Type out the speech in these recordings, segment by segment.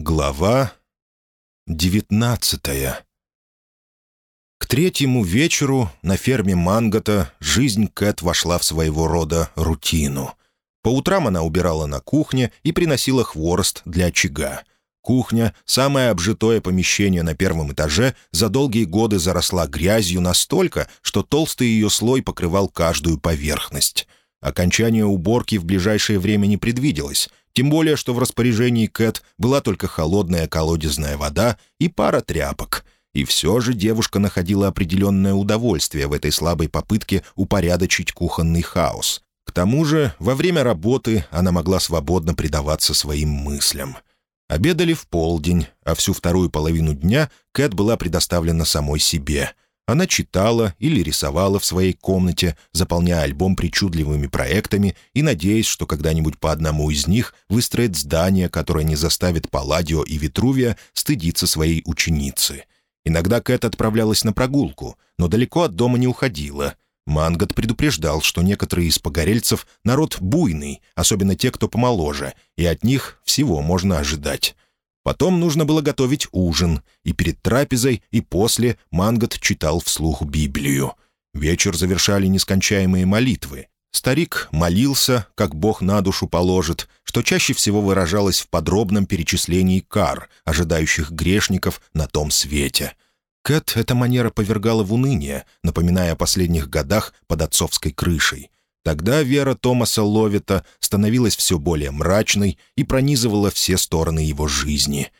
Глава девятнадцатая К третьему вечеру на ферме Мангота жизнь Кэт вошла в своего рода рутину. По утрам она убирала на кухне и приносила хворост для очага. Кухня, самое обжитое помещение на первом этаже, за долгие годы заросла грязью настолько, что толстый ее слой покрывал каждую поверхность. Окончание уборки в ближайшее время не предвиделось, тем более, что в распоряжении Кэт была только холодная колодезная вода и пара тряпок. И все же девушка находила определенное удовольствие в этой слабой попытке упорядочить кухонный хаос. К тому же, во время работы она могла свободно предаваться своим мыслям. Обедали в полдень, а всю вторую половину дня Кэт была предоставлена самой себе — она читала или рисовала в своей комнате, заполняя альбом причудливыми проектами и надеясь, что когда-нибудь по одному из них выстроит здание, которое не заставит Палладио и Витрувия стыдиться своей ученицы. Иногда Кэт отправлялась на прогулку, но далеко от дома не уходила. Мангот предупреждал, что некоторые из погорельцев — народ буйный, особенно те, кто помоложе, и от них всего можно ожидать. Потом нужно было готовить ужин, и перед трапезой, и после Мангот читал вслух Библию. Вечер завершали нескончаемые молитвы. Старик молился, как Бог на душу положит, что чаще всего выражалось в подробном перечислении кар, ожидающих грешников на том свете. Кэт эта манера повергала в уныние, напоминая о последних годах под отцовской крышей. Тогда вера Томаса Ловита становилась все более мрачной и пронизывала все стороны его жизни.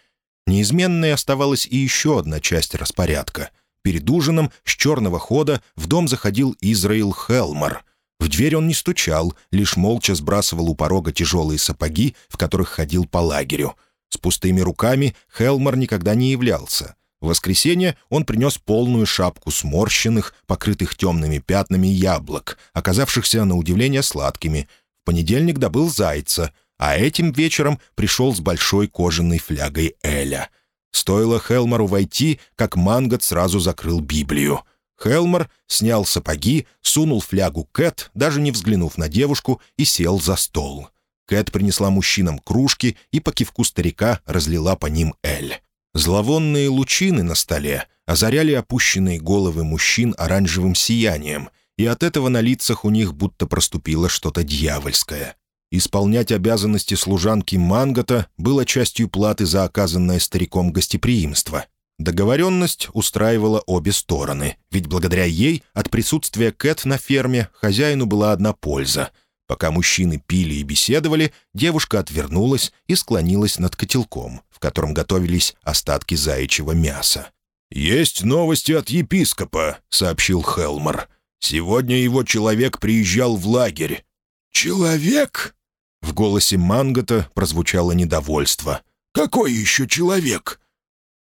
Неизменной оставалась и еще одна часть распорядка. Перед ужином с черного хода в дом заходил Израил Хелмар. В дверь он не стучал, лишь молча сбрасывал у порога тяжелые сапоги, в которых ходил по лагерю. С пустыми руками Хелмар никогда не являлся. В воскресенье он принес полную шапку сморщенных, покрытых темными пятнами яблок, оказавшихся на удивление сладкими. В понедельник добыл зайца, а этим вечером пришел с большой кожаной флягой Эля. Стоило Хелмару войти, как Мангот сразу закрыл Библию. Хелмар снял сапоги, сунул флягу Кэт, даже не взглянув на девушку, и сел за стол. Кэт принесла мужчинам кружки и по кивку старика разлила по ним Эль. Зловонные лучины на столе озаряли опущенные головы мужчин оранжевым сиянием, и от этого на лицах у них будто проступило что-то дьявольское. Исполнять обязанности служанки Мангота было частью платы за оказанное стариком гостеприимство. Договоренность устраивала обе стороны, ведь благодаря ей от присутствия Кэт на ферме хозяину была одна польза. Пока мужчины пили и беседовали, девушка отвернулась и склонилась над котелком в котором готовились остатки заячьего мяса. «Есть новости от епископа», — сообщил Хелмор. «Сегодня его человек приезжал в лагерь». «Человек?» В голосе Мангота прозвучало недовольство. «Какой еще человек?»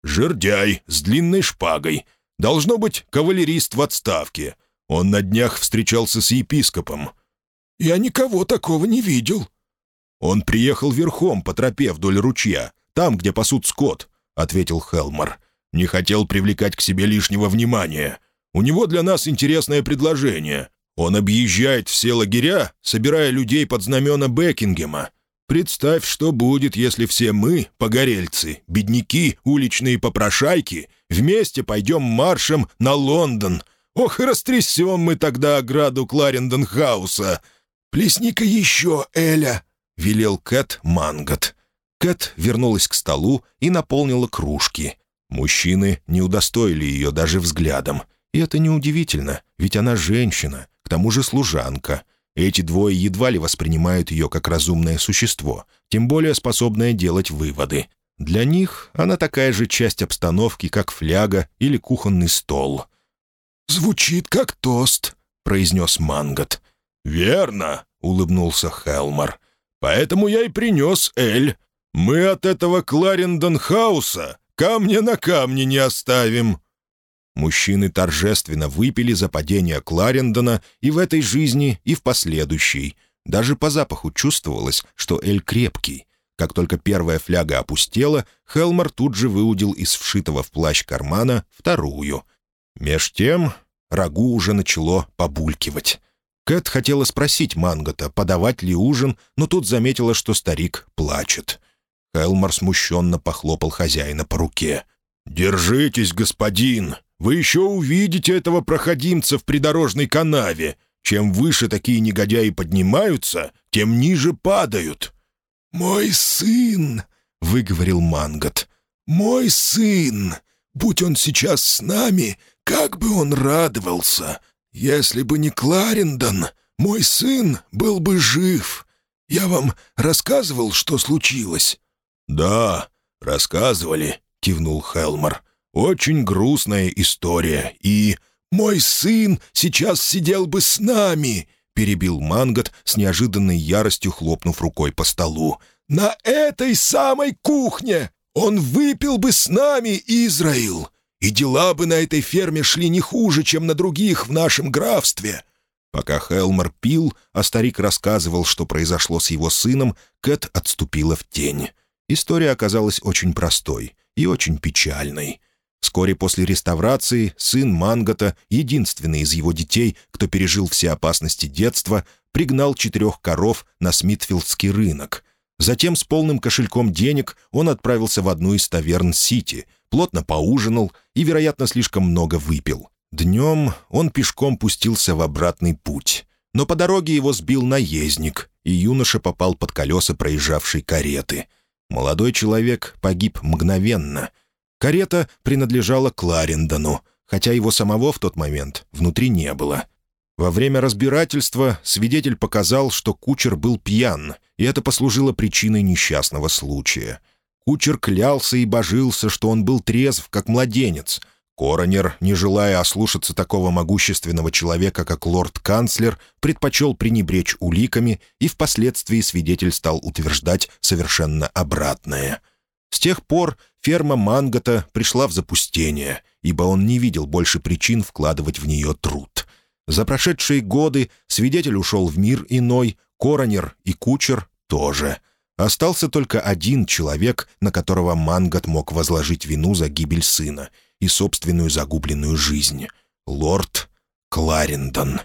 «Жердяй с длинной шпагой. Должно быть, кавалерист в отставке. Он на днях встречался с епископом». «Я никого такого не видел». Он приехал верхом по тропе вдоль ручья, там, где пасут скот», — ответил Хелмор. «Не хотел привлекать к себе лишнего внимания. У него для нас интересное предложение. Он объезжает все лагеря, собирая людей под знамена Бекингема. Представь, что будет, если все мы, погорельцы, бедняки, уличные попрошайки, вместе пойдем маршем на Лондон. Ох, и растрясем мы тогда ограду Кларендон-хауса. Плесни-ка еще, Эля», — велел Кэт Мангот. Кэт вернулась к столу и наполнила кружки. Мужчины не удостоили ее даже взглядом. И это неудивительно, ведь она женщина, к тому же служанка. Эти двое едва ли воспринимают ее как разумное существо, тем более способное делать выводы. Для них она такая же часть обстановки, как фляга или кухонный стол. «Звучит как тост», — произнес Мангот. «Верно», — улыбнулся Хелмар. «Поэтому я и принес Эль. Мы от этого Кларендон-хауса камня на камне не оставим». Мужчины торжественно выпили за падение Кларендона и в этой жизни, и в последующей. Даже по запаху чувствовалось, что Эль крепкий. Как только первая фляга опустела, Хелмар тут же выудил из вшитого в плащ кармана вторую. Меж тем рагу уже начало побулькивать. Кэт хотела спросить Мангота, подавать ли ужин, но тут заметила, что старик плачет. Хелмар смущенно похлопал хозяина по руке. «Держитесь, господин! Вы еще увидите этого проходимца в придорожной канаве. Чем выше такие негодяи поднимаются, тем ниже падают». «Мой сын!» — выговорил Мангот. «Мой сын! Будь он сейчас с нами, как бы он радовался! Если бы не Кларендон, мой сын был бы жив. Я вам рассказывал, что случилось?» «Да, рассказывали», — кивнул Хелмар. «Очень грустная история, и...» «Мой сын сейчас сидел бы с нами!» — перебил Мангот с неожиданной яростью, хлопнув рукой по столу. «На этой самой кухне! Он выпил бы с нами, Израил! И дела бы на этой ферме шли не хуже, чем на других в нашем графстве!» Пока Хелмар пил, а старик рассказывал, что произошло с его сыном, Кэт отступила в тень. История оказалась очень простой и очень печальной. Вскоре после реставрации сын Мангота, единственный из его детей, кто пережил все опасности детства, пригнал четырех коров на Смитфилдский рынок. Затем с полным кошельком денег он отправился в одну из таверн Сити, плотно поужинал и, вероятно, слишком много выпил. Днем он пешком пустился в обратный путь. Но по дороге его сбил наездник, и юноша попал под колеса проезжавшей кареты. Молодой человек погиб мгновенно — Карета принадлежала Кларендону, хотя его самого в тот момент внутри не было. Во время разбирательства свидетель показал, что кучер был пьян, и это послужило причиной несчастного случая. Кучер клялся и божился, что он был трезв, как младенец. Коронер, не желая ослушаться такого могущественного человека, как лорд-канцлер, предпочел пренебречь уликами, и впоследствии свидетель стал утверждать совершенно обратное — с тех пор ферма Мангота пришла в запустение, ибо он не видел больше причин вкладывать в нее труд. За прошедшие годы свидетель ушел в мир иной, коронер и кучер тоже. Остался только один человек, на которого Мангот мог возложить вину за гибель сына и собственную загубленную жизнь — лорд Кларендон.